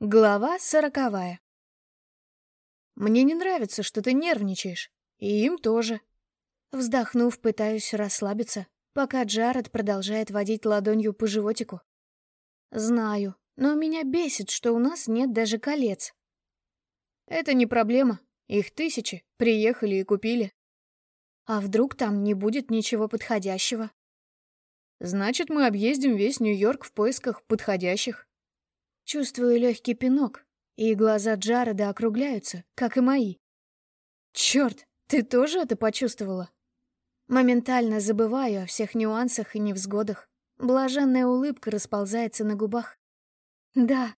Глава сороковая. «Мне не нравится, что ты нервничаешь. И им тоже». Вздохнув, пытаюсь расслабиться, пока Джаред продолжает водить ладонью по животику. «Знаю, но меня бесит, что у нас нет даже колец». «Это не проблема. Их тысячи. Приехали и купили». «А вдруг там не будет ничего подходящего?» «Значит, мы объездим весь Нью-Йорк в поисках подходящих». Чувствую легкий пинок, и глаза Джареда округляются, как и мои. Черт, ты тоже это почувствовала? Моментально забываю о всех нюансах и невзгодах. Блаженная улыбка расползается на губах. Да.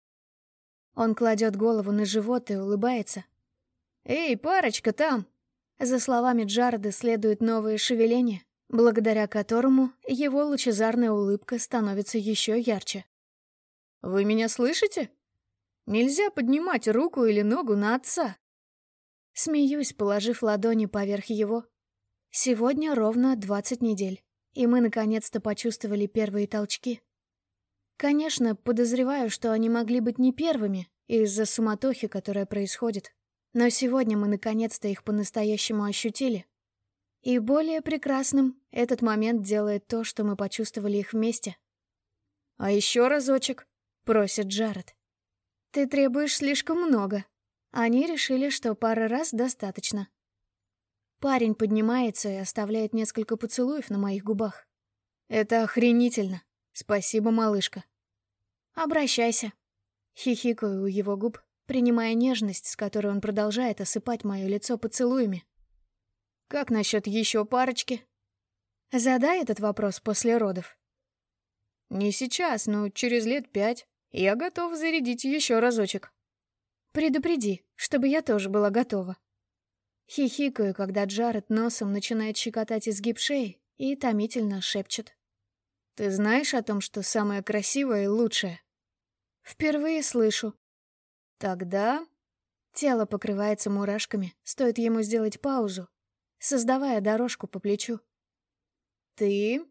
Он кладет голову на живот и улыбается. «Эй, парочка там!» За словами Джареда следует новое шевеление, благодаря которому его лучезарная улыбка становится еще ярче. Вы меня слышите? Нельзя поднимать руку или ногу на отца. Смеюсь, положив ладони поверх его. Сегодня ровно двадцать недель, и мы наконец-то почувствовали первые толчки. Конечно, подозреваю, что они могли быть не первыми из-за суматохи, которая происходит. Но сегодня мы наконец-то их по-настоящему ощутили. И более прекрасным этот момент делает то, что мы почувствовали их вместе. А еще разочек. — просит Джаред. «Ты требуешь слишком много. Они решили, что пары раз достаточно». Парень поднимается и оставляет несколько поцелуев на моих губах. «Это охренительно. Спасибо, малышка». «Обращайся». Хихикаю у его губ, принимая нежность, с которой он продолжает осыпать мое лицо поцелуями. «Как насчет еще парочки?» Задай этот вопрос после родов. «Не сейчас, но через лет пять. Я готов зарядить еще разочек. Предупреди, чтобы я тоже была готова. Хихикаю, когда Джаред носом начинает щекотать изгиб шеи и томительно шепчет. Ты знаешь о том, что самое красивое и лучшее? Впервые слышу. Тогда... Тело покрывается мурашками, стоит ему сделать паузу, создавая дорожку по плечу. Ты...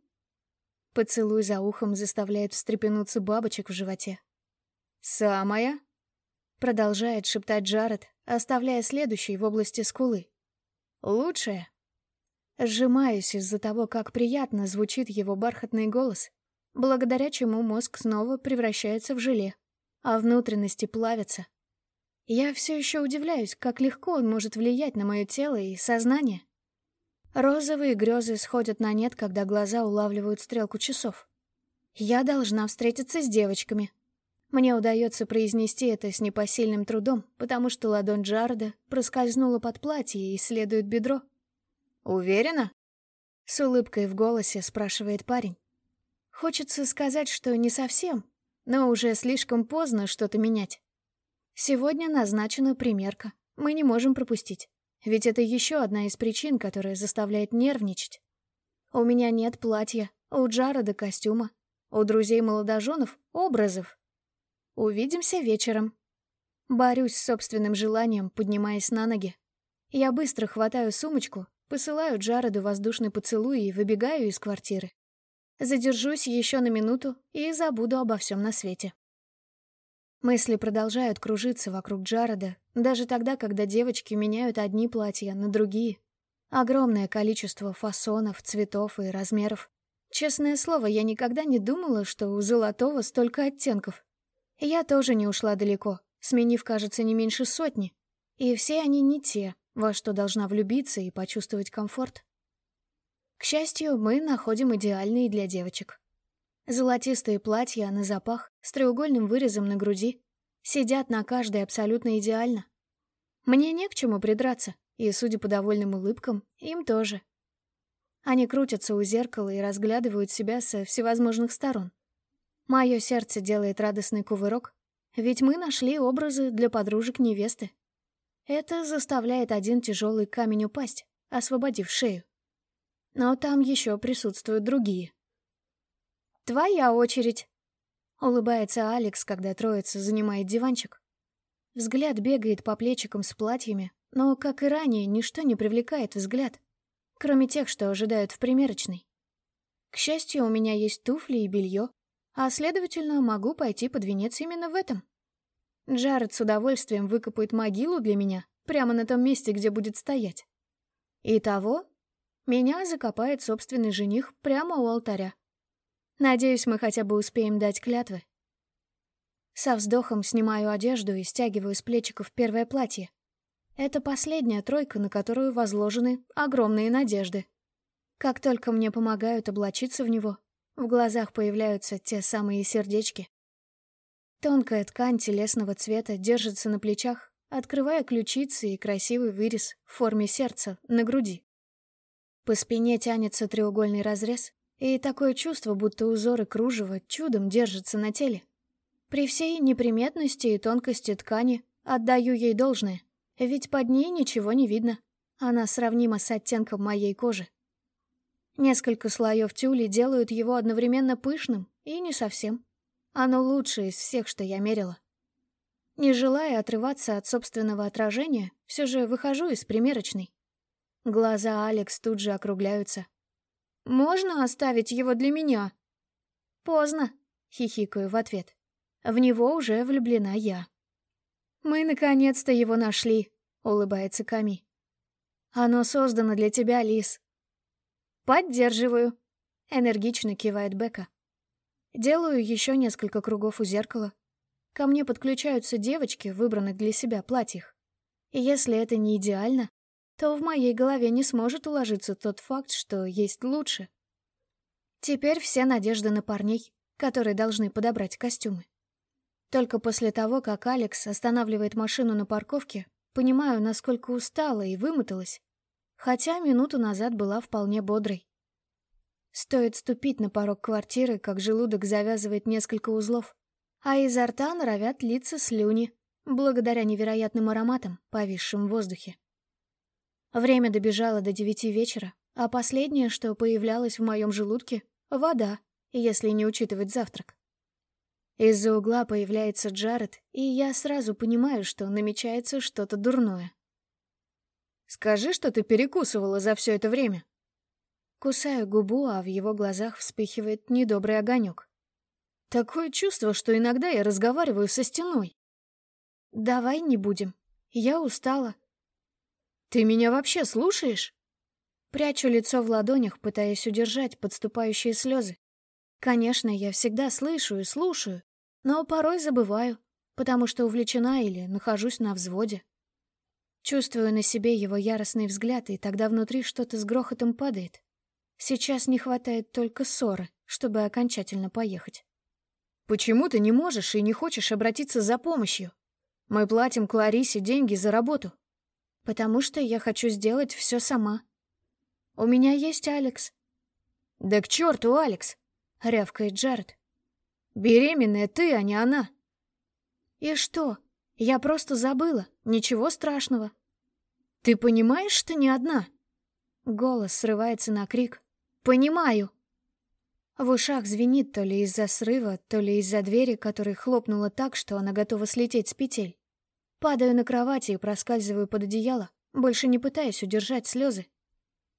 Поцелуй за ухом заставляет встрепенуться бабочек в животе. «Самая?» Продолжает шептать Джаред, оставляя следующий в области скулы. «Лучшая?» Сжимаюсь из-за того, как приятно звучит его бархатный голос, благодаря чему мозг снова превращается в желе, а внутренности плавятся. Я все еще удивляюсь, как легко он может влиять на мое тело и сознание. Розовые грезы сходят на нет, когда глаза улавливают стрелку часов. Я должна встретиться с девочками, мне удается произнести это с непосильным трудом, потому что ладонь Джарда проскользнула под платье и исследует бедро. «Уверена?» С улыбкой в голосе спрашивает парень. Хочется сказать, что не совсем, но уже слишком поздно что-то менять. Сегодня назначена примерка. Мы не можем пропустить. Ведь это еще одна из причин, которая заставляет нервничать. У меня нет платья, у Джареда костюма, у друзей молодоженов — образов, Увидимся вечером. Борюсь с собственным желанием, поднимаясь на ноги. Я быстро хватаю сумочку, посылаю Джареду воздушный поцелуй и выбегаю из квартиры. Задержусь еще на минуту и забуду обо всем на свете. Мысли продолжают кружиться вокруг Джареда, даже тогда, когда девочки меняют одни платья на другие. Огромное количество фасонов, цветов и размеров. Честное слово, я никогда не думала, что у золотого столько оттенков. Я тоже не ушла далеко, сменив, кажется, не меньше сотни. И все они не те, во что должна влюбиться и почувствовать комфорт. К счастью, мы находим идеальные для девочек. Золотистые платья на запах с треугольным вырезом на груди сидят на каждой абсолютно идеально. Мне не к чему придраться, и, судя по довольным улыбкам, им тоже. Они крутятся у зеркала и разглядывают себя со всевозможных сторон. Мое сердце делает радостный кувырок, ведь мы нашли образы для подружек невесты. Это заставляет один тяжелый камень упасть, освободив шею. Но там еще присутствуют другие. «Твоя очередь!» — улыбается Алекс, когда троица занимает диванчик. Взгляд бегает по плечикам с платьями, но, как и ранее, ничто не привлекает взгляд, кроме тех, что ожидают в примерочной. К счастью, у меня есть туфли и белье, а, следовательно, могу пойти под венец именно в этом. Джаред с удовольствием выкопает могилу для меня прямо на том месте, где будет стоять. Итого, меня закопает собственный жених прямо у алтаря. Надеюсь, мы хотя бы успеем дать клятвы. Со вздохом снимаю одежду и стягиваю с плечиков первое платье. Это последняя тройка, на которую возложены огромные надежды. Как только мне помогают облачиться в него, в глазах появляются те самые сердечки. Тонкая ткань телесного цвета держится на плечах, открывая ключицы и красивый вырез в форме сердца на груди. По спине тянется треугольный разрез, и такое чувство, будто узоры кружева чудом держатся на теле. При всей неприметности и тонкости ткани отдаю ей должное. Ведь под ней ничего не видно. Она сравнима с оттенком моей кожи. Несколько слоев тюли делают его одновременно пышным и не совсем. Оно лучшее из всех, что я мерила. Не желая отрываться от собственного отражения, все же выхожу из примерочной. Глаза Алекс тут же округляются. «Можно оставить его для меня?» «Поздно», — хихикаю в ответ. В него уже влюблена я. «Мы наконец-то его нашли», — улыбается Ками. «Оно создано для тебя, Лис». «Поддерживаю», — энергично кивает Бека. Делаю еще несколько кругов у зеркала. Ко мне подключаются девочки выбранных для себя платьях. И если это не идеально, то в моей голове не сможет уложиться тот факт, что есть лучше. Теперь все надежды на парней, которые должны подобрать костюмы. Только после того, как Алекс останавливает машину на парковке, понимаю, насколько устала и вымоталась, хотя минуту назад была вполне бодрой. Стоит ступить на порог квартиры, как желудок завязывает несколько узлов, а изо рта норовят литься слюни, благодаря невероятным ароматам, повисшим в воздухе. Время добежало до девяти вечера, а последнее, что появлялось в моем желудке — вода, если не учитывать завтрак. Из-за угла появляется Джаред, и я сразу понимаю, что намечается что-то дурное. «Скажи, что ты перекусывала за все это время». Кусаю губу, а в его глазах вспыхивает недобрый огонек. Такое чувство, что иногда я разговариваю со стеной. «Давай не будем. Я устала». «Ты меня вообще слушаешь?» Прячу лицо в ладонях, пытаясь удержать подступающие слезы. Конечно, я всегда слышу и слушаю, но порой забываю, потому что увлечена или нахожусь на взводе. Чувствую на себе его яростный взгляд, и тогда внутри что-то с грохотом падает. Сейчас не хватает только ссоры, чтобы окончательно поехать. «Почему ты не можешь и не хочешь обратиться за помощью? Мы платим Кларисе деньги за работу». «Потому что я хочу сделать все сама. У меня есть Алекс». «Да к черту, Алекс!» — рявкает Джаред. Беременная ты, а не она. И что? Я просто забыла. Ничего страшного. Ты понимаешь, что не одна? Голос срывается на крик. Понимаю. В ушах звенит то ли из-за срыва, то ли из-за двери, которая хлопнула так, что она готова слететь с петель. Падаю на кровати и проскальзываю под одеяло, больше не пытаясь удержать слезы.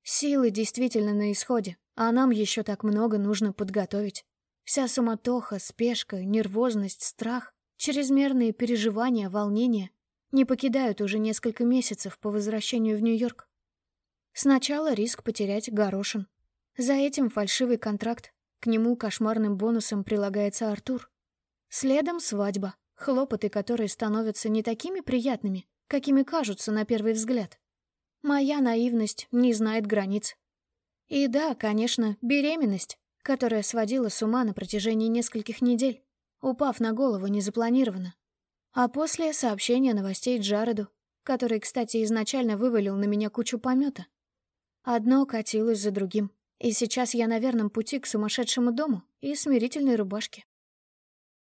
Силы действительно на исходе, а нам еще так много нужно подготовить. Вся суматоха, спешка, нервозность, страх, чрезмерные переживания, волнения не покидают уже несколько месяцев по возвращению в Нью-Йорк. Сначала риск потерять горошин. За этим фальшивый контракт, к нему кошмарным бонусом прилагается Артур. Следом свадьба, хлопоты которой становятся не такими приятными, какими кажутся на первый взгляд. Моя наивность не знает границ. И да, конечно, беременность, которая сводила с ума на протяжении нескольких недель, упав на голову незапланированно. А после сообщения новостей Джареду, который, кстати, изначально вывалил на меня кучу помета. Одно катилось за другим, и сейчас я на верном пути к сумасшедшему дому и смирительной рубашке.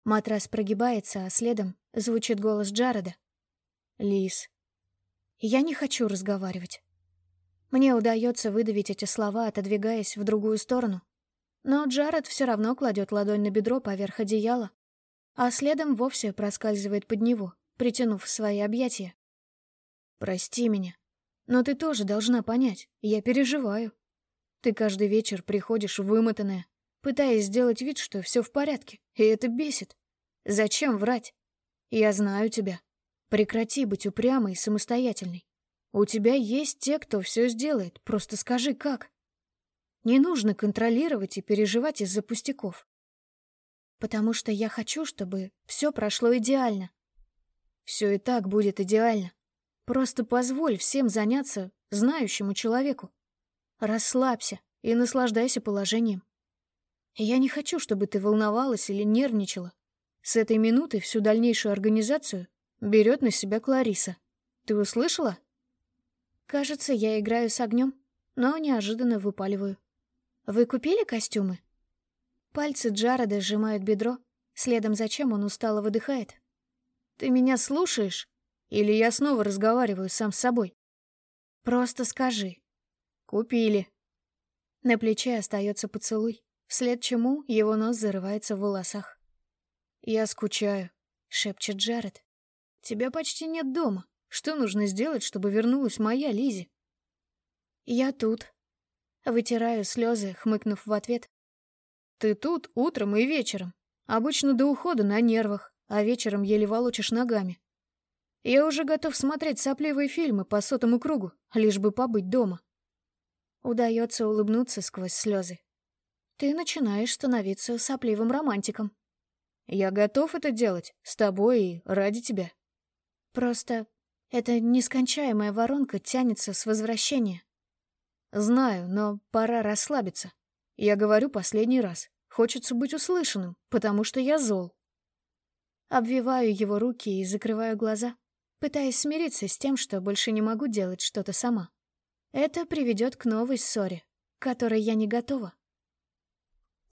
Матрас прогибается, а следом звучит голос Джареда. «Лис». Я не хочу разговаривать. Мне удается выдавить эти слова, отодвигаясь в другую сторону, но Джаред все равно кладет ладонь на бедро поверх одеяла, а следом вовсе проскальзывает под него, притянув в свои объятия. «Прости меня, но ты тоже должна понять, я переживаю. Ты каждый вечер приходишь вымотанная, пытаясь сделать вид, что все в порядке, и это бесит. Зачем врать? Я знаю тебя. Прекрати быть упрямой и самостоятельной. У тебя есть те, кто все сделает, просто скажи, как. Не нужно контролировать и переживать из-за пустяков. Потому что я хочу, чтобы все прошло идеально. Все и так будет идеально. Просто позволь всем заняться знающему человеку. Расслабься и наслаждайся положением. Я не хочу, чтобы ты волновалась или нервничала. С этой минуты всю дальнейшую организацию берет на себя Клариса. Ты услышала? Кажется, я играю с огнем, но неожиданно выпаливаю. Вы купили костюмы? Пальцы Джареда сжимают бедро, следом за чем он устало выдыхает. Ты меня слушаешь? Или я снова разговариваю сам с собой? Просто скажи. Купили. На плече остается поцелуй, вслед чему его нос зарывается в волосах. «Я скучаю», — шепчет Джаред. «Тебя почти нет дома. Что нужно сделать, чтобы вернулась моя Лизи? «Я тут». Вытираю слезы, хмыкнув в ответ. «Ты тут утром и вечером. Обычно до ухода на нервах, а вечером еле волочишь ногами. Я уже готов смотреть сопливые фильмы по сотому кругу, лишь бы побыть дома». Удается улыбнуться сквозь слезы. «Ты начинаешь становиться сопливым романтиком». Я готов это делать, с тобой и ради тебя. Просто эта нескончаемая воронка тянется с возвращения. Знаю, но пора расслабиться. Я говорю последний раз. Хочется быть услышанным, потому что я зол. Обвиваю его руки и закрываю глаза, пытаясь смириться с тем, что больше не могу делать что-то сама. Это приведет к новой ссоре, к которой я не готова.